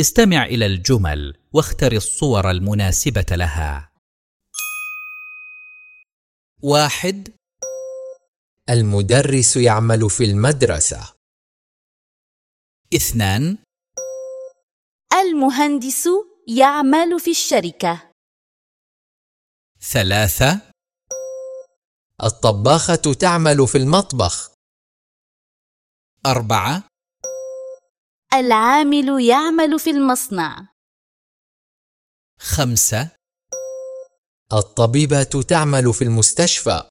استمع إلى الجمل واختر الصور المناسبة لها. واحد. المدرس يعمل في المدرسة. اثنان. المهندس يعمل في الشركة. ثلاثة. الطباخة تعمل في المطبخ. أربعة. العامل يعمل في المصنع. خمسة. الطبيبة تعمل في المستشفى.